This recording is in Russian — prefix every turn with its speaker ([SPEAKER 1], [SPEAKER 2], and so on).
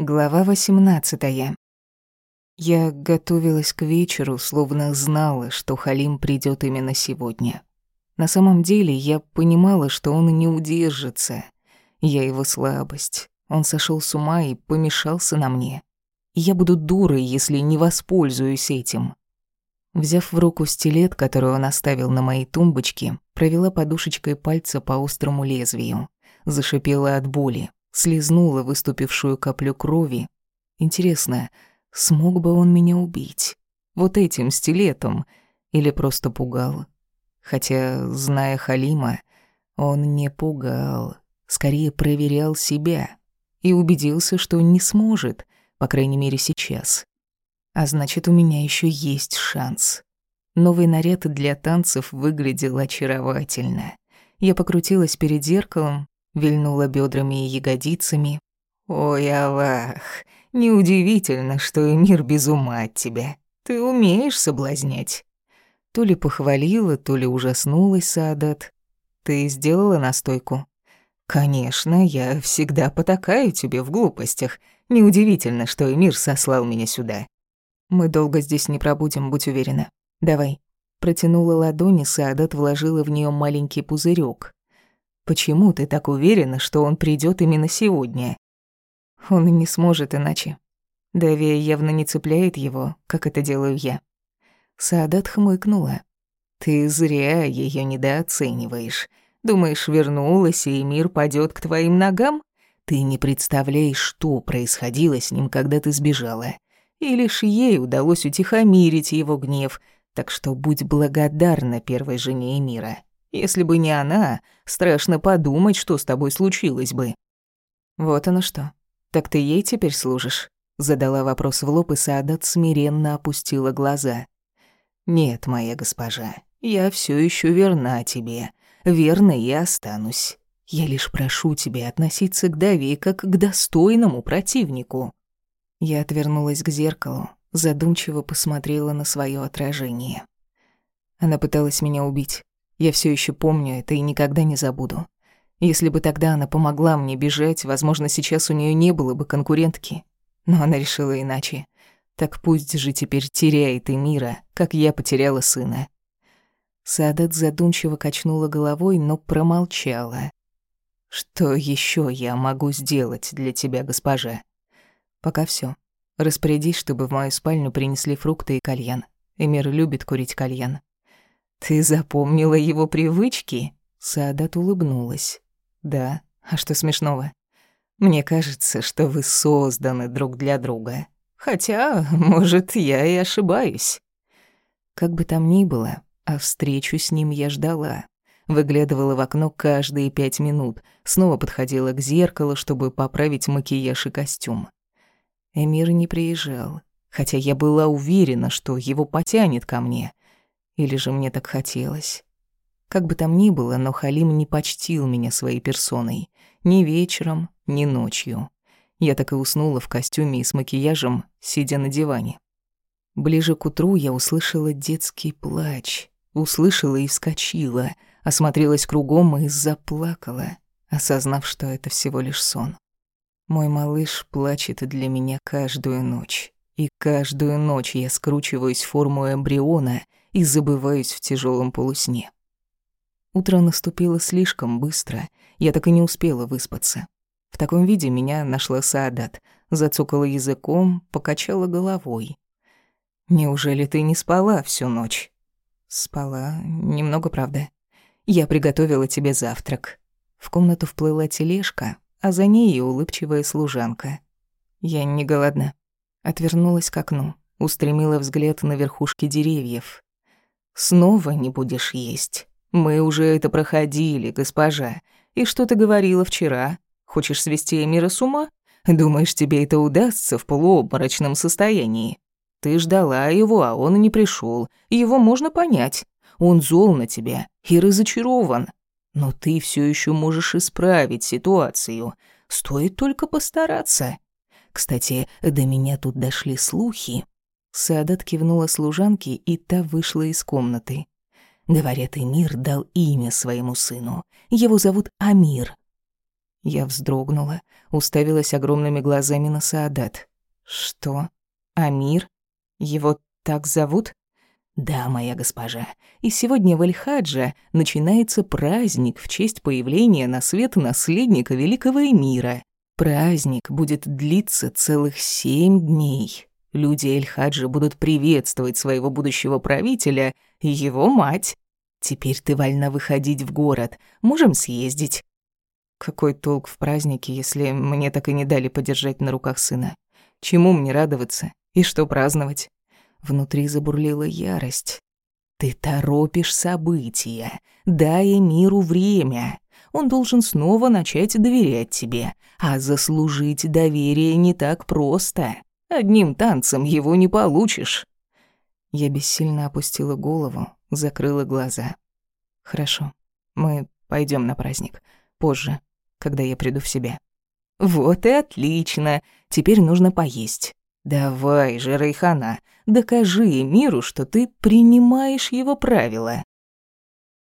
[SPEAKER 1] Глава 18. Я готовилась к вечеру, словно знала, что Халим придёт именно сегодня. На самом деле, я понимала, что он не удержится. Я его слабость. Он сошёл с ума и помешался на мне. я буду дурой, если не воспользуюсь этим. Взяв в руку стилет, который он оставил на моей тумбочке, провела подушечкой пальца по острому лезвию. Зашипела от боли слезнула выступившую каплю крови. Интересно, смог бы он меня убить? Вот этим стилетом? Или просто пугал? Хотя, зная Халима, он не пугал, скорее проверял себя и убедился, что не сможет, по крайней мере сейчас. А значит, у меня еще есть шанс. Новый наряд для танцев выглядел очаровательно. Я покрутилась перед зеркалом, вильнула бедрами и ягодицами. «Ой, Аллах, неудивительно, что Эмир без ума от тебя. Ты умеешь соблазнять». То ли похвалила, то ли ужаснулась Саадат. «Ты сделала настойку?» «Конечно, я всегда потакаю тебе в глупостях. Неудивительно, что Эмир сослал меня сюда». «Мы долго здесь не пробудем, будь уверена. Давай». Протянула ладони, Саадат вложила в нее маленький пузырек. Почему ты так уверена, что он придет именно сегодня? Он не сможет иначе. Давия явно не цепляет его, как это делаю я. Саадат хмыкнула. Ты зря ее недооцениваешь. Думаешь, вернулась, и мир падет к твоим ногам? Ты не представляешь, что происходило с ним, когда ты сбежала. И лишь ей удалось утихомирить его гнев, так что будь благодарна первой жене Эмира. Если бы не она, страшно подумать, что с тобой случилось бы». «Вот оно что. Так ты ей теперь служишь?» Задала вопрос в лоб, и Саадат смиренно опустила глаза. «Нет, моя госпожа, я все еще верна тебе. Верна и останусь. Я лишь прошу тебя относиться к Дави как к достойному противнику». Я отвернулась к зеркалу, задумчиво посмотрела на свое отражение. Она пыталась меня убить. Я все еще помню это и никогда не забуду. Если бы тогда она помогла мне бежать, возможно, сейчас у нее не было бы конкурентки. Но она решила иначе. Так пусть же теперь теряет и мира, как я потеряла сына. Садат задумчиво качнула головой, но промолчала. «Что еще я могу сделать для тебя, госпожа?» «Пока все. Распорядись, чтобы в мою спальню принесли фрукты и кальян. Эмир любит курить кальян. «Ты запомнила его привычки?» Саадат улыбнулась. «Да, а что смешного? Мне кажется, что вы созданы друг для друга. Хотя, может, я и ошибаюсь». Как бы там ни было, а встречу с ним я ждала. Выглядывала в окно каждые пять минут, снова подходила к зеркалу, чтобы поправить макияж и костюм. Эмир не приезжал, хотя я была уверена, что его потянет ко мне. Или же мне так хотелось. Как бы там ни было, но Халим не почтил меня своей персоной. Ни вечером, ни ночью. Я так и уснула в костюме и с макияжем, сидя на диване. Ближе к утру я услышала детский плач. Услышала и вскочила, осмотрелась кругом и заплакала, осознав, что это всего лишь сон. Мой малыш плачет для меня каждую ночь. И каждую ночь я скручиваюсь в форму эмбриона — и забываюсь в тяжелом полусне. Утро наступило слишком быстро, я так и не успела выспаться. В таком виде меня нашла Саадат, зацокала языком, покачала головой. «Неужели ты не спала всю ночь?» «Спала. Немного, правда. Я приготовила тебе завтрак». В комнату вплыла тележка, а за ней и улыбчивая служанка. Я не голодна. Отвернулась к окну, устремила взгляд на верхушки деревьев. Снова не будешь есть. Мы уже это проходили, госпожа. И что ты говорила вчера? Хочешь свести Эмира с ума? Думаешь, тебе это удастся в полуобморочном состоянии? Ты ждала его, а он не пришел. Его можно понять. Он зол на тебя и разочарован. Но ты все еще можешь исправить ситуацию. Стоит только постараться. Кстати, до меня тут дошли слухи, Саадат кивнула служанке, и та вышла из комнаты. Говорят, Эмир дал имя своему сыну. Его зовут Амир. Я вздрогнула, уставилась огромными глазами на Саадат. «Что? Амир? Его так зовут?» «Да, моя госпожа. И сегодня в Эль-Хаджа начинается праздник в честь появления на свет наследника великого эмира. Праздник будет длиться целых семь дней. Люди Эль-Хаджа будут приветствовать своего будущего правителя и его мать. Теперь ты вольна выходить в город. Можем съездить». Какой толк в празднике, если мне так и не дали подержать на руках сына? Чему мне радоваться? И что праздновать? Внутри забурлила ярость. «Ты торопишь события. Дай миру время. Он должен снова начать доверять тебе. А заслужить доверие не так просто. Одним танцем его не получишь». Я бессильно опустила голову, закрыла глаза. «Хорошо, мы пойдем на праздник. Позже, когда я приду в себя». «Вот и отлично. Теперь нужно поесть. Давай же, Райхана, докажи миру, что ты принимаешь его правила.